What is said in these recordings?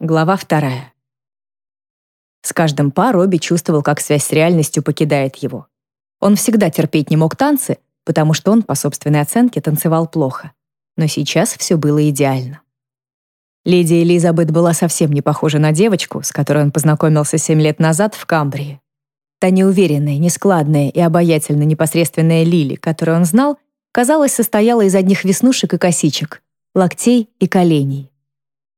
Глава вторая. С каждым па Робби чувствовал, как связь с реальностью покидает его. Он всегда терпеть не мог танцы, потому что он, по собственной оценке, танцевал плохо. Но сейчас все было идеально. Леди Элизабет была совсем не похожа на девочку, с которой он познакомился семь лет назад в Камбрии. Та неуверенная, нескладная и обаятельно непосредственная Лили, которую он знал, казалось, состояла из одних веснушек и косичек, локтей и коленей.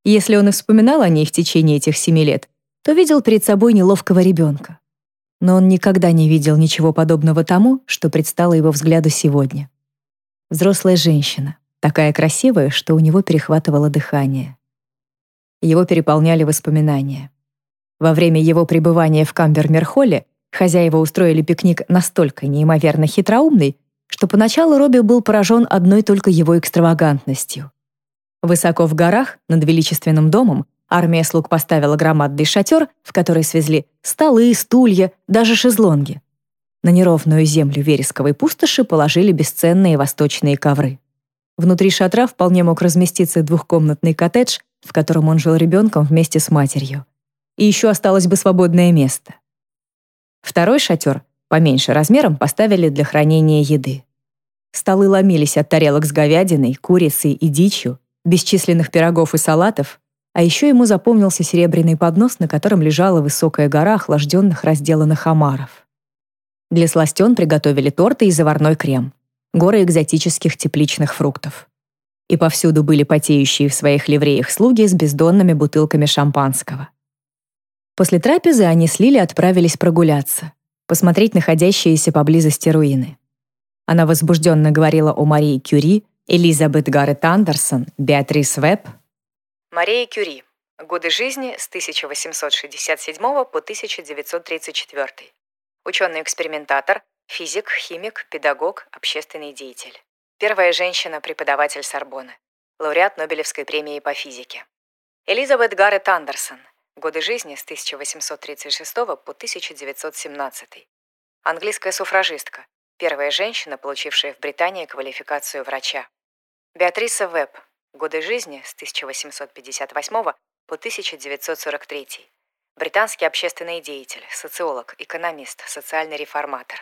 Если он и вспоминал о ней в течение этих семи лет, то видел перед собой неловкого ребенка. Но он никогда не видел ничего подобного тому, что предстало его взгляду сегодня. Взрослая женщина, такая красивая, что у него перехватывало дыхание. Его переполняли воспоминания. Во время его пребывания в Камбермерхолле хозяева устроили пикник настолько неимоверно хитроумный, что поначалу Робби был поражен одной только его экстравагантностью. Высоко в горах, над величественным домом, армия слуг поставила громадный шатер, в который свезли столы, стулья, даже шезлонги. На неровную землю вересковой пустоши положили бесценные восточные ковры. Внутри шатра вполне мог разместиться двухкомнатный коттедж, в котором он жил ребенком вместе с матерью. И еще осталось бы свободное место. Второй шатер, поменьше размером, поставили для хранения еды. Столы ломились от тарелок с говядиной, курицей и дичью, бесчисленных пирогов и салатов, а еще ему запомнился серебряный поднос, на котором лежала высокая гора охлажденных разделанных омаров. Для сластен приготовили торты и заварной крем, горы экзотических тепличных фруктов. И повсюду были потеющие в своих ливреях слуги с бездонными бутылками шампанского. После трапезы они с Лили отправились прогуляться, посмотреть находящиеся поблизости руины. Она возбужденно говорила о Марии Кюри, Элизабет Гаррет Андерсон, Беатрис Веб. Мария Кюри. Годы жизни с 1867 по 1934. Ученый-экспериментатор, физик, химик, педагог, общественный деятель. Первая женщина-преподаватель Сорбонны. Лауреат Нобелевской премии по физике. Элизабет Гаррет Андерсон. Годы жизни с 1836 по 1917. Английская суфражистка. Первая женщина, получившая в Британии квалификацию врача. Беатриса Веб. Годы жизни с 1858 по 1943. Британский общественный деятель, социолог, экономист, социальный реформатор.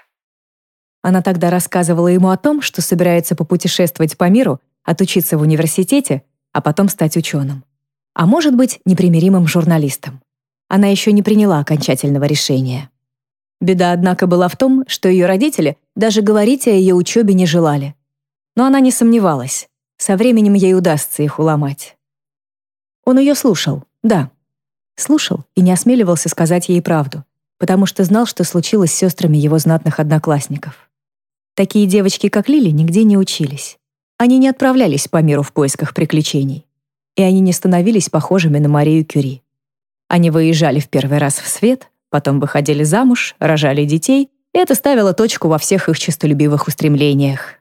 Она тогда рассказывала ему о том, что собирается попутешествовать по миру, отучиться в университете, а потом стать ученым. А может быть, непримиримым журналистом. Она еще не приняла окончательного решения. Беда, однако, была в том, что ее родители даже говорить о ее учебе не желали. Но она не сомневалась. Со временем ей удастся их уломать. Он ее слушал, да. Слушал и не осмеливался сказать ей правду, потому что знал, что случилось с сестрами его знатных одноклассников. Такие девочки, как Лили, нигде не учились. Они не отправлялись по миру в поисках приключений. И они не становились похожими на Марию Кюри. Они выезжали в первый раз в свет, потом выходили замуж, рожали детей, и это ставило точку во всех их честолюбивых устремлениях.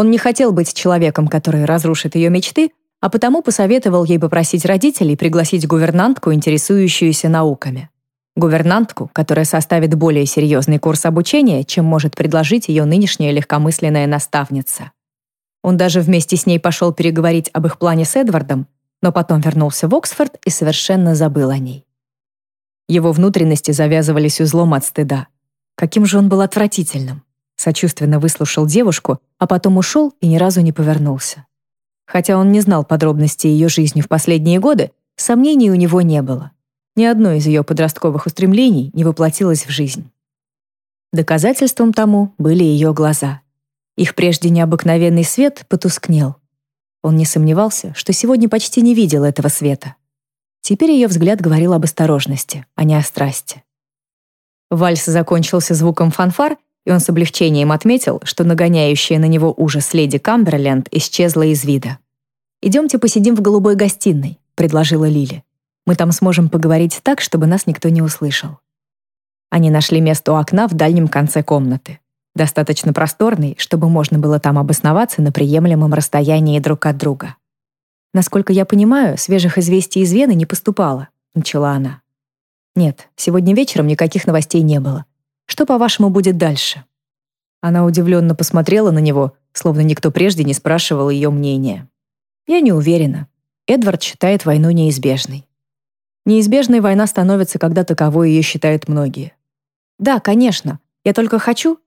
Он не хотел быть человеком, который разрушит ее мечты, а потому посоветовал ей попросить родителей пригласить гувернантку, интересующуюся науками. Гувернантку, которая составит более серьезный курс обучения, чем может предложить ее нынешняя легкомысленная наставница. Он даже вместе с ней пошел переговорить об их плане с Эдвардом, но потом вернулся в Оксфорд и совершенно забыл о ней. Его внутренности завязывались узлом от стыда. Каким же он был отвратительным сочувственно выслушал девушку, а потом ушел и ни разу не повернулся. Хотя он не знал подробностей ее жизни в последние годы, сомнений у него не было. Ни одно из ее подростковых устремлений не воплотилось в жизнь. Доказательством тому были ее глаза. Их прежде необыкновенный свет потускнел. Он не сомневался, что сегодня почти не видел этого света. Теперь ее взгляд говорил об осторожности, а не о страсти. Вальс закончился звуком фанфар, и он с облегчением отметил, что нагоняющая на него ужас леди Камберленд исчезла из вида. «Идемте посидим в голубой гостиной», — предложила Лили. «Мы там сможем поговорить так, чтобы нас никто не услышал». Они нашли место у окна в дальнем конце комнаты. Достаточно просторный, чтобы можно было там обосноваться на приемлемом расстоянии друг от друга. «Насколько я понимаю, свежих известий из Вены не поступало», — начала она. «Нет, сегодня вечером никаких новостей не было. Что, по-вашему, будет дальше?» Она удивленно посмотрела на него, словно никто прежде не спрашивал ее мнения. «Я не уверена. Эдвард считает войну неизбежной. Неизбежной война становится, когда таковой ее считают многие. Да, конечно, я только хочу.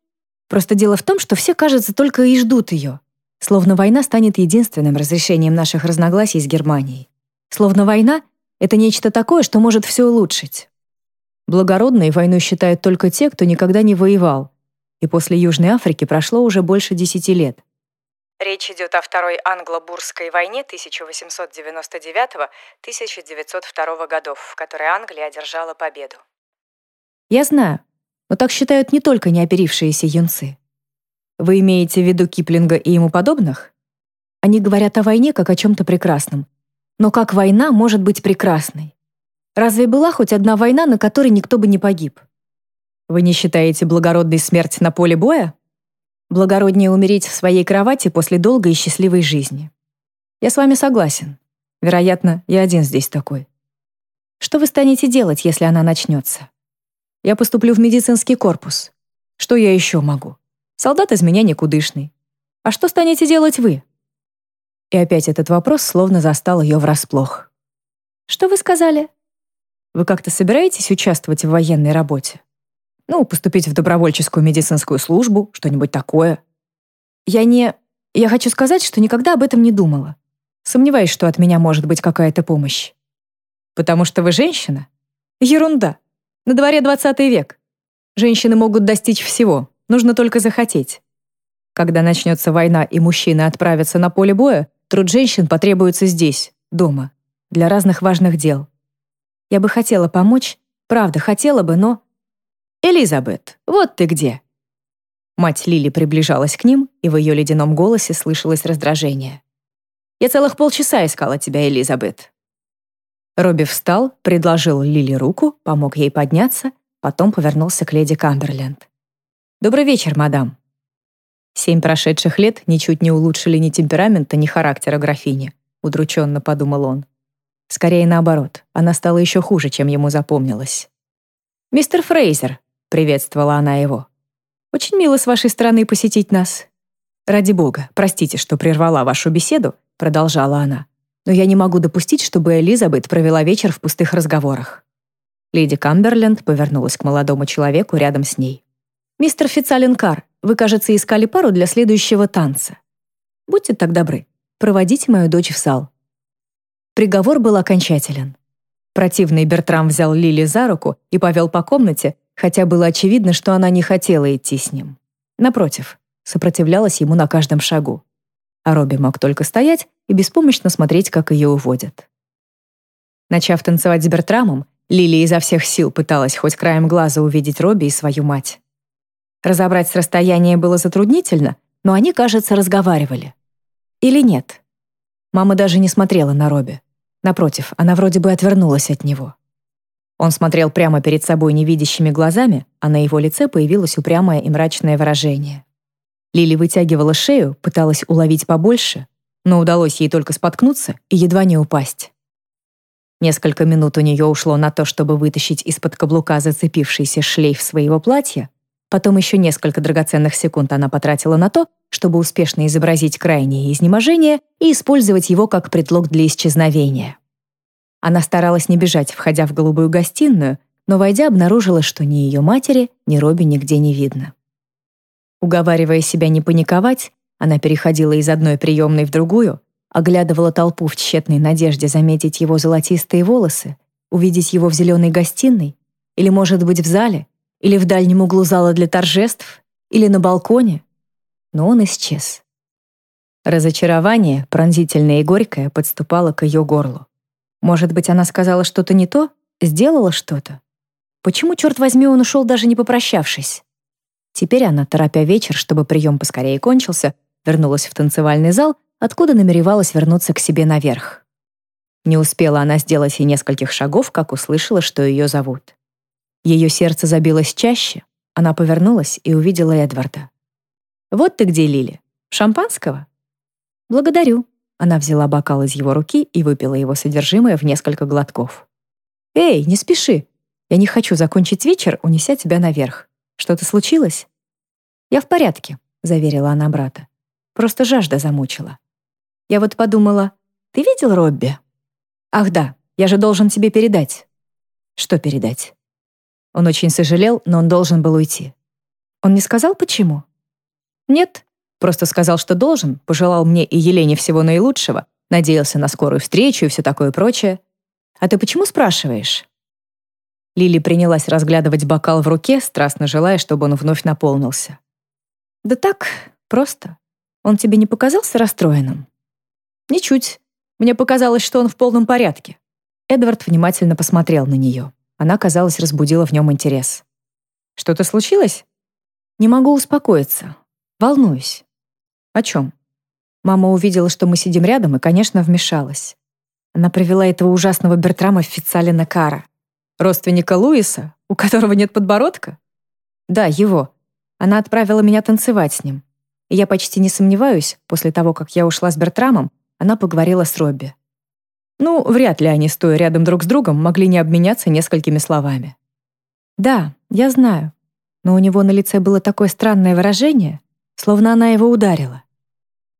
Просто дело в том, что все, кажется, только и ждут ее. Словно война станет единственным разрешением наших разногласий с Германией. Словно война — это нечто такое, что может все улучшить. Благородной войну считают только те, кто никогда не воевал. И после Южной Африки прошло уже больше десяти лет. Речь идет о Второй англо-бурской войне 1899-1902 годов, в которой Англия одержала победу. Я знаю, но так считают не только неоперившиеся юнцы. Вы имеете в виду Киплинга и ему подобных? Они говорят о войне как о чем-то прекрасном. Но как война может быть прекрасной? Разве была хоть одна война, на которой никто бы не погиб? Вы не считаете благородной смерть на поле боя? Благороднее умереть в своей кровати после долгой и счастливой жизни. Я с вами согласен. Вероятно, я один здесь такой. Что вы станете делать, если она начнется? Я поступлю в медицинский корпус. Что я еще могу? Солдат из меня никудышный. А что станете делать вы? И опять этот вопрос словно застал ее врасплох. Что вы сказали? Вы как-то собираетесь участвовать в военной работе? Ну, поступить в добровольческую медицинскую службу, что-нибудь такое. Я не... Я хочу сказать, что никогда об этом не думала. Сомневаюсь, что от меня может быть какая-то помощь. Потому что вы женщина? Ерунда. На дворе 20 век. Женщины могут достичь всего, нужно только захотеть. Когда начнется война и мужчины отправятся на поле боя, труд женщин потребуется здесь, дома, для разных важных дел. Я бы хотела помочь, правда, хотела бы, но... «Элизабет, вот ты где!» Мать Лили приближалась к ним, и в ее ледяном голосе слышалось раздражение. «Я целых полчаса искала тебя, Элизабет». Робби встал, предложил Лили руку, помог ей подняться, потом повернулся к леди Камберленд. «Добрый вечер, мадам». Семь прошедших лет ничуть не улучшили ни темперамента, ни характера графини, удрученно подумал он. Скорее наоборот, она стала еще хуже, чем ему запомнилось. «Мистер Фрейзер», — приветствовала она его. «Очень мило с вашей стороны посетить нас». «Ради бога, простите, что прервала вашу беседу», — продолжала она. «Но я не могу допустить, чтобы Элизабет провела вечер в пустых разговорах». Леди Камберленд повернулась к молодому человеку рядом с ней. «Мистер Фицаленкар, вы, кажется, искали пару для следующего танца. Будьте так добры, проводите мою дочь в зал. Приговор был окончателен. Противный Бертрам взял Лили за руку и повел по комнате, хотя было очевидно, что она не хотела идти с ним. Напротив, сопротивлялась ему на каждом шагу. А Робби мог только стоять и беспомощно смотреть, как ее уводят. Начав танцевать с Бертрамом, Лили изо всех сил пыталась хоть краем глаза увидеть Робби и свою мать. Разобрать с расстояния было затруднительно, но они, кажется, разговаривали. Или нет? Мама даже не смотрела на Робби. Напротив, она вроде бы отвернулась от него. Он смотрел прямо перед собой невидящими глазами, а на его лице появилось упрямое и мрачное выражение. Лили вытягивала шею, пыталась уловить побольше, но удалось ей только споткнуться и едва не упасть. Несколько минут у нее ушло на то, чтобы вытащить из-под каблука зацепившийся шлейф своего платья, Потом еще несколько драгоценных секунд она потратила на то, чтобы успешно изобразить крайнее изнеможение и использовать его как предлог для исчезновения. Она старалась не бежать, входя в голубую гостиную, но, войдя, обнаружила, что ни ее матери, ни Робби нигде не видно. Уговаривая себя не паниковать, она переходила из одной приемной в другую, оглядывала толпу в тщетной надежде заметить его золотистые волосы, увидеть его в зеленой гостиной или, может быть, в зале, или в дальнем углу зала для торжеств, или на балконе. Но он исчез. Разочарование, пронзительное и горькое, подступало к ее горлу. Может быть, она сказала что-то не то, сделала что-то? Почему, черт возьми, он ушел, даже не попрощавшись? Теперь она, торопя вечер, чтобы прием поскорее кончился, вернулась в танцевальный зал, откуда намеревалась вернуться к себе наверх. Не успела она сделать и нескольких шагов, как услышала, что ее зовут. Ее сердце забилось чаще, она повернулась и увидела Эдварда. «Вот ты где, Лили. Шампанского?» «Благодарю». Она взяла бокал из его руки и выпила его содержимое в несколько глотков. «Эй, не спеши. Я не хочу закончить вечер, унеся тебя наверх. Что-то случилось?» «Я в порядке», — заверила она брата. «Просто жажда замучила. Я вот подумала, ты видел Робби?» «Ах да, Я же должен тебе передать». «Что передать?» Он очень сожалел, но он должен был уйти. Он не сказал, почему? Нет, просто сказал, что должен, пожелал мне и Елене всего наилучшего, надеялся на скорую встречу и все такое прочее. А ты почему спрашиваешь? Лили принялась разглядывать бокал в руке, страстно желая, чтобы он вновь наполнился. «Да так, просто. Он тебе не показался расстроенным?» «Ничуть. Мне показалось, что он в полном порядке». Эдвард внимательно посмотрел на нее. Она, казалось, разбудила в нем интерес. «Что-то случилось?» «Не могу успокоиться. Волнуюсь». «О чем?» Мама увидела, что мы сидим рядом, и, конечно, вмешалась. Она привела этого ужасного Бертрама Фицалина Кара. Родственника Луиса, у которого нет подбородка? Да, его. Она отправила меня танцевать с ним. И я почти не сомневаюсь, после того, как я ушла с Бертрамом, она поговорила с Робби. Ну, вряд ли они, стоя рядом друг с другом, могли не обменяться несколькими словами. Да, я знаю. Но у него на лице было такое странное выражение, словно она его ударила.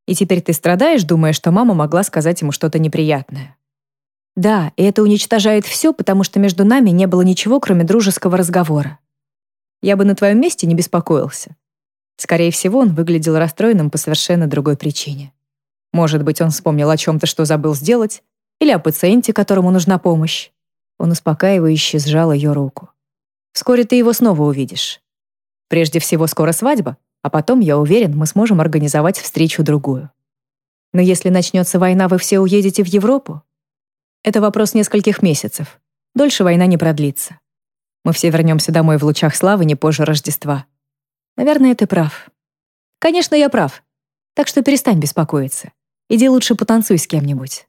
И теперь ты страдаешь, думая, что мама могла сказать ему что-то неприятное. Да, и это уничтожает все, потому что между нами не было ничего, кроме дружеского разговора. Я бы на твоем месте не беспокоился. Скорее всего, он выглядел расстроенным по совершенно другой причине. Может быть, он вспомнил о чем-то, что забыл сделать, или о пациенте, которому нужна помощь. Он успокаивающе сжал ее руку. Вскоре ты его снова увидишь. Прежде всего, скоро свадьба, а потом, я уверен, мы сможем организовать встречу другую. Но если начнется война, вы все уедете в Европу? Это вопрос нескольких месяцев. Дольше война не продлится. Мы все вернемся домой в лучах славы не позже Рождества. Наверное, ты прав. Конечно, я прав. Так что перестань беспокоиться. Иди лучше потанцуй с кем-нибудь.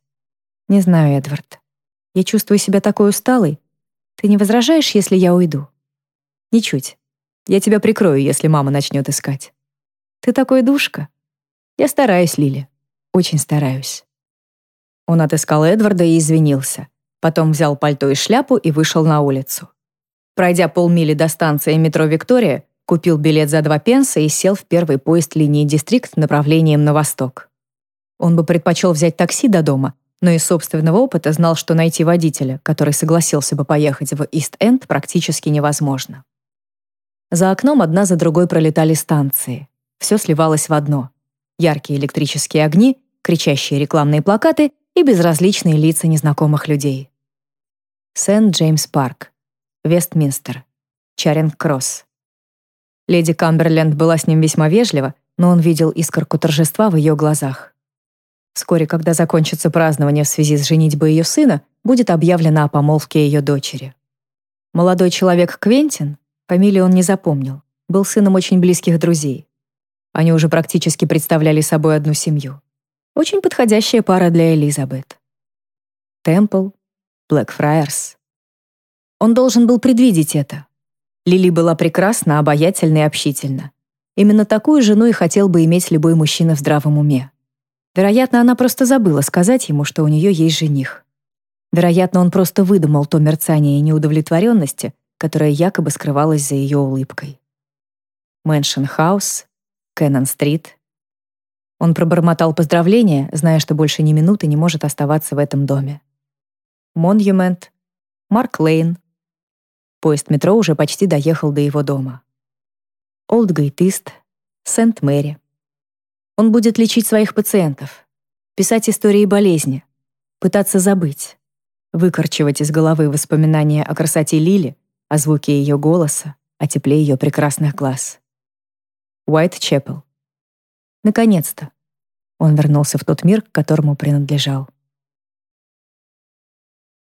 Не знаю, Эдвард. Я чувствую себя такой усталой. Ты не возражаешь, если я уйду? Ничуть. Я тебя прикрою, если мама начнет искать. Ты такой душка. Я стараюсь, Лили. Очень стараюсь. Он отыскал Эдварда и извинился. Потом взял пальто и шляпу и вышел на улицу. Пройдя полмили до станции метро «Виктория», купил билет за два пенса и сел в первый поезд линии «Дистрикт» направлением на восток. Он бы предпочел взять такси до дома, но из собственного опыта знал, что найти водителя, который согласился бы поехать в Ист-Энд, практически невозможно. За окном одна за другой пролетали станции. Все сливалось в одно. Яркие электрические огни, кричащие рекламные плакаты и безразличные лица незнакомых людей. Сент-Джеймс-парк, Вестминстер, Чаринг-Кросс. Леди Камберленд была с ним весьма вежлива, но он видел искорку торжества в ее глазах. Вскоре, когда закончится празднование в связи с женитьбой ее сына, будет объявлено о помолвке ее дочери. Молодой человек Квентин, фамилию он не запомнил, был сыном очень близких друзей. Они уже практически представляли собой одну семью. Очень подходящая пара для Элизабет. Темпл, Блэкфрайерс. Он должен был предвидеть это. Лили была прекрасна, обаятельна и общительна. Именно такую жену и хотел бы иметь любой мужчина в здравом уме. Вероятно, она просто забыла сказать ему, что у нее есть жених. Вероятно, он просто выдумал то мерцание неудовлетворенности, которое якобы скрывалось за ее улыбкой. Мэншн Хаус, Кэннон-стрит, он пробормотал поздравления, зная, что больше ни минуты не может оставаться в этом доме. Монюмент, Марк Лейн. Поезд метро уже почти доехал до его дома. Олдгейт-Ист, Сент-Мэри. Он будет лечить своих пациентов, писать истории болезни, пытаться забыть, выкорчевать из головы воспоминания о красоте Лили, о звуке ее голоса, о тепле ее прекрасных глаз. Уайт-Чепел. Наконец-то. Он вернулся в тот мир, к которому принадлежал.